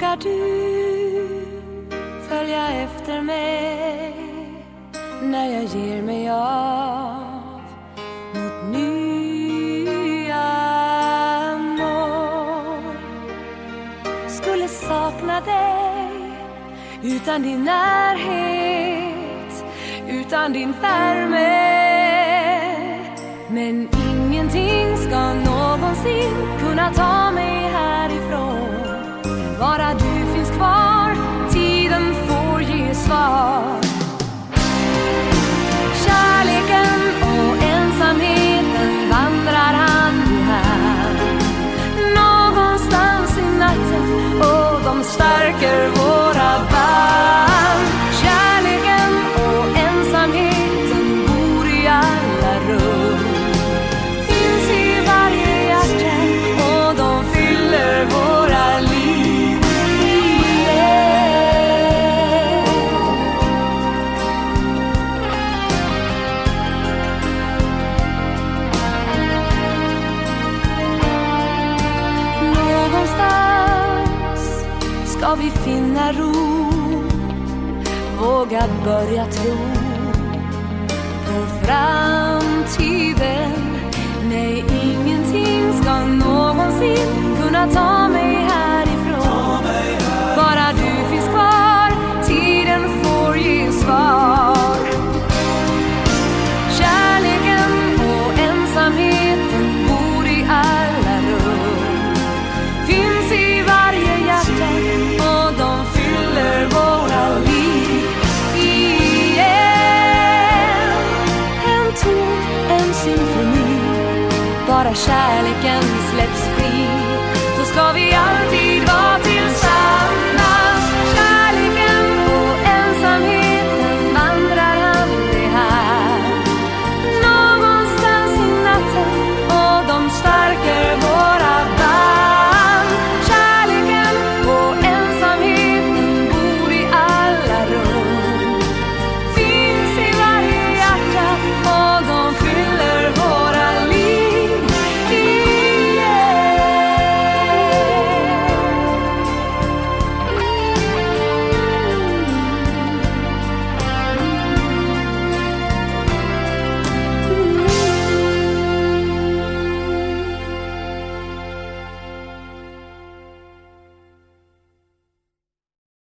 du följa efter mig när jag ger mig av mot nya mål? Skulle sakna dig utan din närhet, utan din värme. Men ingenting ska någonsin kunna ta mig härifrån. Bara du finns kvar, tiden får ge svar. Kärleken och ensamheten vandrar hand i hand. Någonstans i natten och de stärker våra ska vi finna ro. Våga börja tro på framtiden. Nej, ingenting ska någonsin kunna ta kärleken släpps fri. Så ska vi alla